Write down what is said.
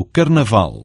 o carnaval.